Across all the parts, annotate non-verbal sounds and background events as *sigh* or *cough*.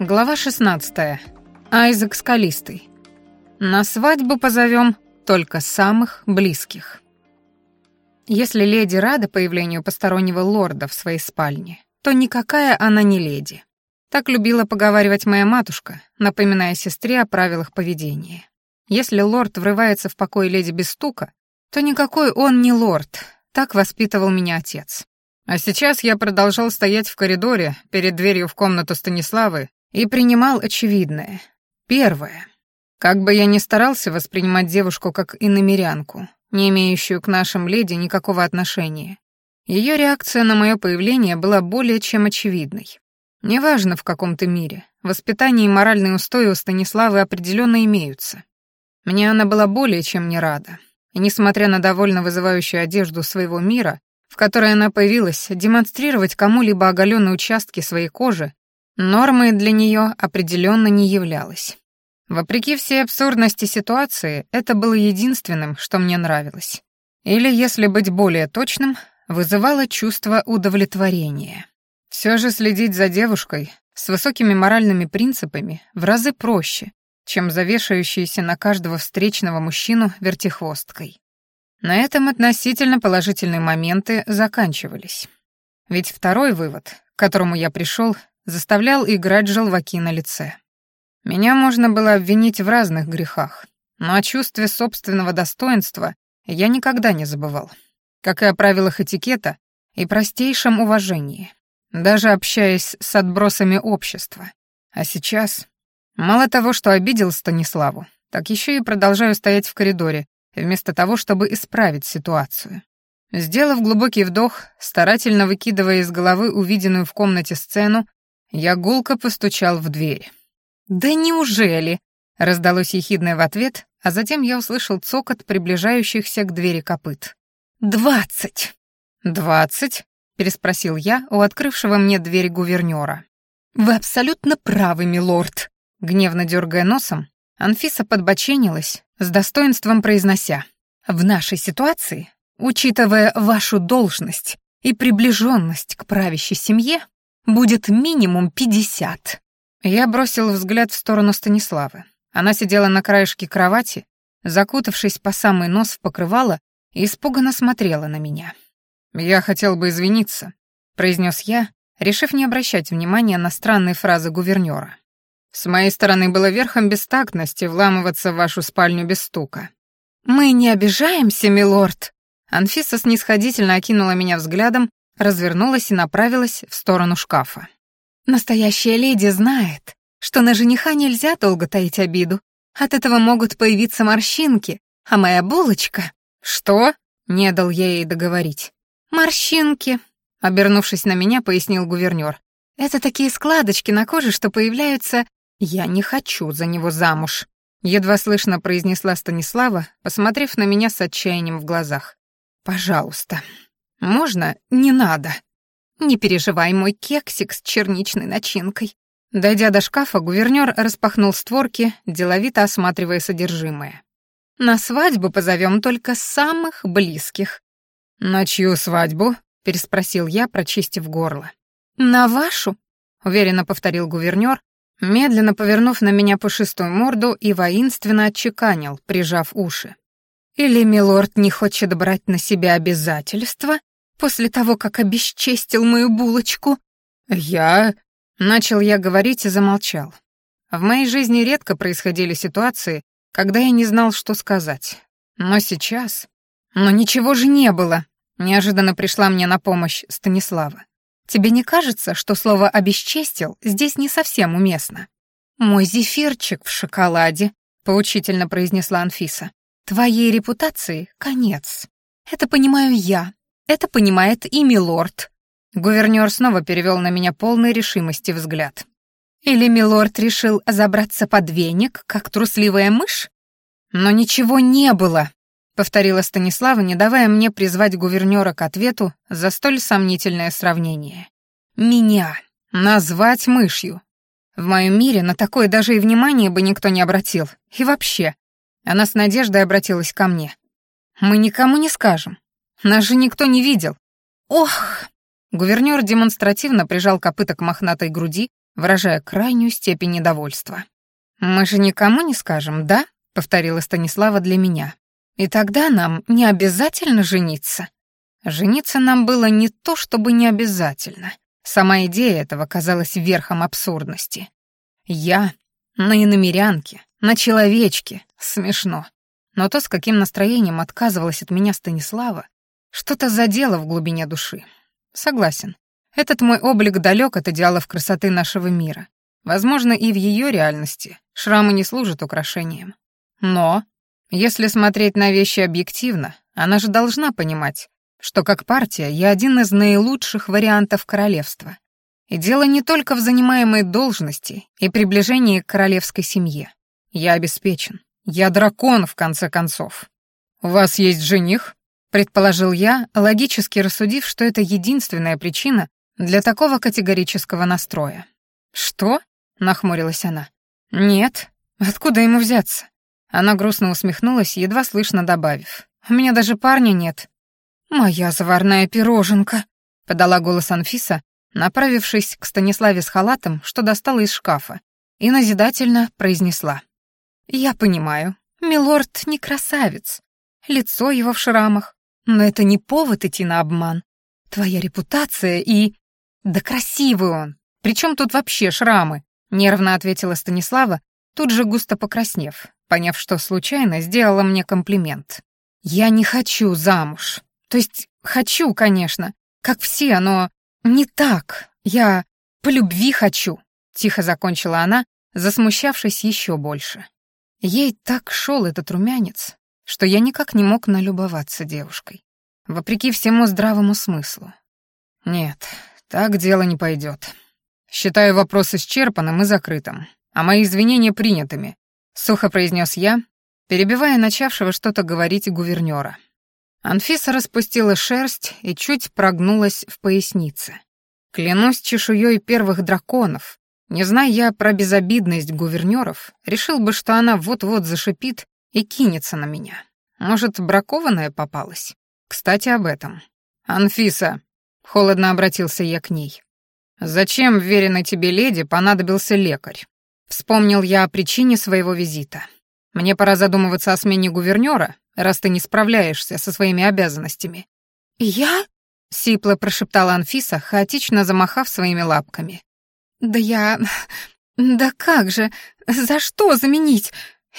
Глава 16. Айзек Скалистый. На свадьбу позовем только самых близких. Если леди рада появлению постороннего лорда в своей спальне, то никакая она не леди. Так любила поговаривать моя матушка, напоминая сестре о правилах поведения. Если лорд врывается в покой леди без стука, то никакой он не лорд, так воспитывал меня отец. А сейчас я продолжал стоять в коридоре перед дверью в комнату Станиславы и принимал очевидное. Первое. Как бы я ни старался воспринимать девушку как иномерянку, не имеющую к нашим леди никакого отношения, ее реакция на мое появление была более чем очевидной. Неважно в каком-то мире, воспитание и моральные устои у Станиславы определенно имеются. Мне она была более чем не рада. И несмотря на довольно вызывающую одежду своего мира, в которой она появилась, демонстрировать кому-либо оголенные участки своей кожи Нормой для нее определенно не являлась. Вопреки всей абсурдности ситуации, это было единственным, что мне нравилось. Или, если быть более точным, вызывало чувство удовлетворения. Все же следить за девушкой с высокими моральными принципами в разы проще, чем завешающейся на каждого встречного мужчину вертихвосткой. На этом относительно положительные моменты заканчивались. Ведь второй вывод, к которому я пришел, заставлял играть желваки на лице. Меня можно было обвинить в разных грехах, но о чувстве собственного достоинства я никогда не забывал, как и о правилах этикета и простейшем уважении, даже общаясь с отбросами общества. А сейчас, мало того, что обидел Станиславу, так еще и продолжаю стоять в коридоре, вместо того, чтобы исправить ситуацию. Сделав глубокий вдох, старательно выкидывая из головы увиденную в комнате сцену, я гулко постучал в дверь. «Да неужели?» — раздалось ехидное в ответ, а затем я услышал цокот приближающихся к двери копыт. «Двадцать!» «Двадцать?» — переспросил я у открывшего мне дверь гувернера. «Вы абсолютно правы, милорд!» Гневно дергая носом, Анфиса подбоченилась, с достоинством произнося. «В нашей ситуации, учитывая вашу должность и приближенность к правящей семье, будет минимум пятьдесят». Я бросил взгляд в сторону Станиславы. Она сидела на краешке кровати, закутавшись по самый нос в покрывало, и испуганно смотрела на меня. «Я хотел бы извиниться», — произнес я, решив не обращать внимания на странные фразы гувернера. «С моей стороны было верхом бестактности вламываться в вашу спальню без стука». «Мы не обижаемся, милорд!» Анфиса снисходительно окинула меня взглядом развернулась и направилась в сторону шкафа. «Настоящая леди знает, что на жениха нельзя долго таить обиду. От этого могут появиться морщинки, а моя булочка...» «Что?» — не дал я ей договорить. «Морщинки», — обернувшись на меня, пояснил гувернер. «Это такие складочки на коже, что появляются...» «Я не хочу за него замуж», — едва слышно произнесла Станислава, посмотрев на меня с отчаянием в глазах. «Пожалуйста, можно? Не надо. Не переживай, мой кексик с черничной начинкой. Дойдя до шкафа, гувернёр распахнул створки, деловито осматривая содержимое. На свадьбу позовем только самых близких. На чью свадьбу? переспросил я, прочистив горло. На вашу, уверенно повторил гувернёр, медленно повернув на меня пушистую морду и воинственно отчеканил, прижав уши. Или милорд не хочет брать на себя обязательства, после того, как обесчестил мою булочку. Я... Начал я говорить и замолчал. В моей жизни редко происходили ситуации, когда я не знал, что сказать. Но сейчас... Но ничего же не было. Неожиданно пришла мне на помощь Станислава. Тебе не кажется, что слово «обесчестил» здесь не совсем уместно? «Мой зефирчик в шоколаде», — поучительно произнесла Анфиса. «Твоей репутации конец. Это понимаю я, это понимает и милорд. Гувернёр снова перевёл на меня полной решимости взгляд. Или милорд решил забраться под веник, как трусливая мышь? Но ничего не было, повторила Станислава, не давая мне призвать гувернёра к ответу за столь сомнительное сравнение. Меня назвать мышью. В моем мире на такое даже и внимания бы никто не обратил. И вообще, она с надеждой обратилась ко мне. Мы никому не скажем. Нас же никто не видел. Ох! Гувернёр демонстративно прижал копыта к мохнатой груди, выражая крайнюю степень недовольства. «Мы же никому не скажем, да?» — повторила Станислава для меня. «И тогда нам не обязательно жениться». Жениться нам было не то, чтобы не обязательно. Сама идея этого казалась верхом абсурдности. Я на иномерянке, на человечке. Смешно. Но то, с каким настроением отказывалась от меня Станислава, что-то задело в глубине души. Согласен. Этот мой облик далек от идеалов красоты нашего мира. Возможно, и в ее реальности шрамы не служат украшением. Но, если смотреть на вещи объективно, она же должна понимать, что как партия я один из наилучших вариантов королевства. И дело не только в занимаемой должности и приближении к королевской семье. Я обеспечен. Я дракон, в конце концов. «У вас есть жених?» — предположил я, логически рассудив, что это единственная причина для такого категорического настроя. «Что?» — нахмурилась она. «Нет. Откуда ему взяться?» Она грустно усмехнулась, едва слышно добавив. «У меня даже парня нет. «Моя заварная пироженка», — подала голос Анфиса, направившись к Станиславе с халатом, что достала из шкафа, и назидательно произнесла. «Я понимаю, милорд не красавец, лицо его в шрамах, но это не повод идти на обман. Твоя репутация и... Да красивый он! Причем тут вообще шрамы?» — нервно ответила Станислава, тут же густо покраснев, поняв, что случайно сделала мне комплимент. «Я не хочу замуж», то есть хочу, конечно, как все, но не так. Я по любви хочу, тихо закончила она, засмущавшись еще больше. Ей так шел этот румянец, что я никак не мог налюбоваться девушкой. Вопреки всему здравому смыслу. Нет, так дело не пойдет. Считаю вопрос исчерпанным и закрытым, а мои извинения принятыми, сухо произнес я, перебивая начавшего что-то говорить гувернера. Анфиса распустила шерсть и чуть прогнулась в пояснице. Клянусь чешуей первых драконов, не зная я про безобидность гувернеров, решил бы, что она вот-вот зашипит и кинется на меня. Может, бракованная попалась? Кстати, об этом. «Анфиса», — холодно обратился я к ней, — «зачем веренной тебе леди понадобился лекарь?» Вспомнил я о причине своего визита. Мне пора задумываться о смене гувернера, раз ты не справляешься со своими обязанностями». «Я?» — сипло прошептала Анфиса, хаотично замахав своими лапками. «Да я... *laughs* Да как же? За что заменить?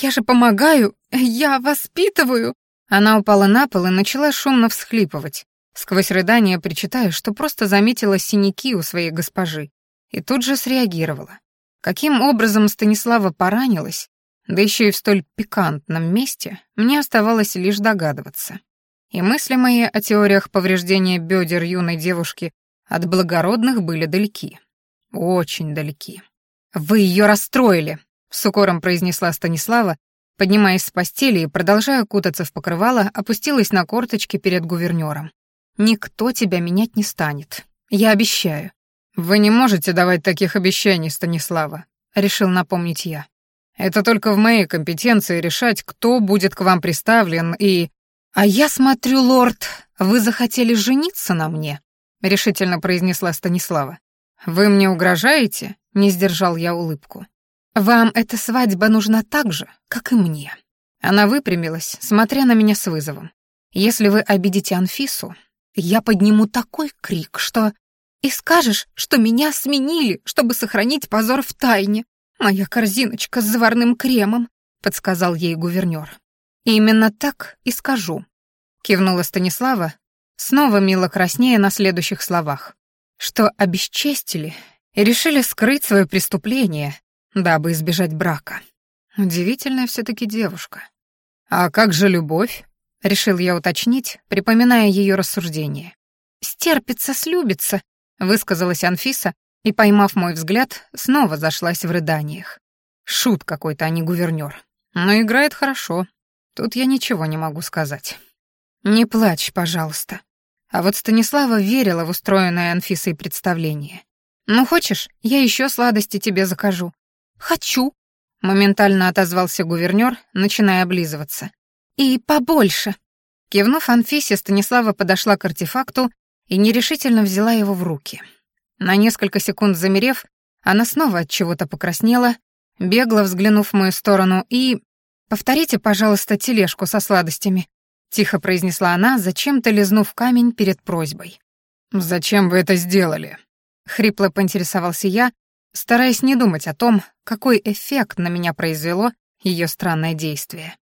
Я же помогаю, я воспитываю». Она упала на пол и начала шумно всхлипывать, сквозь рыдания причитая, что просто заметила синяки у своей госпожи, и тут же среагировала. Каким образом Станислава поранилась, да еще и в столь пикантном месте, мне оставалось лишь догадываться. И мысли мои о теориях повреждения бедер юной девушки от благородных были далеки. Очень далеки. «Вы ее расстроили», — с укором произнесла Станислава, поднимаясь с постели и, продолжая кутаться в покрывало, опустилась на корточки перед гувернером. «Никто тебя менять не станет. Я обещаю». «Вы не можете давать таких обещаний, Станислава», — решил напомнить я. Это только в моей компетенции решать, кто будет к вам приставлен и... А я смотрю, лорд, вы захотели жениться на мне, решительно произнесла Станислава. Вы мне угрожаете? Не сдержал я улыбку. Вам эта свадьба нужна так же, как и мне. Она выпрямилась, смотря на меня с вызовом. Если вы обидите Анфису, я подниму такой крик, что... И скажешь, что меня сменили, чтобы сохранить позор в тайне. «Моя корзиночка с заварным кремом», — подсказал ей гувернер. «Именно так и скажу», — кивнула Станислава, снова мило краснея на следующих словах, что обесчестили и решили скрыть свое преступление, дабы избежать брака. Удивительная все-таки девушка. «А как же любовь?» — решил я уточнить, припоминая ее рассуждение. «Стерпится, слюбится», — высказалась Анфиса, и, поймав мой взгляд, снова зашлась в рыданиях. Шут какой-то, а не гувернер. Но играет хорошо. Тут я ничего не могу сказать. Не плачь, пожалуйста. А вот Станислава верила в устроенное Анфисой представление. «Ну, хочешь, я еще сладости тебе закажу?» «Хочу», — моментально отозвался гувернер, начиная облизываться. «И побольше». Кивнув Анфисе, Станислава подошла к артефакту и нерешительно взяла его в руки. На несколько секунд замерев, Она снова от чего-то покраснела, бегло взглянув в мою сторону и... «Повторите, пожалуйста, тележку со сладостями», — тихо произнесла она, зачем-то лизнув камень перед просьбой. «Зачем вы это сделали?» — хрипло поинтересовался я, стараясь не думать о том, какой эффект на меня произвело ее странное действие.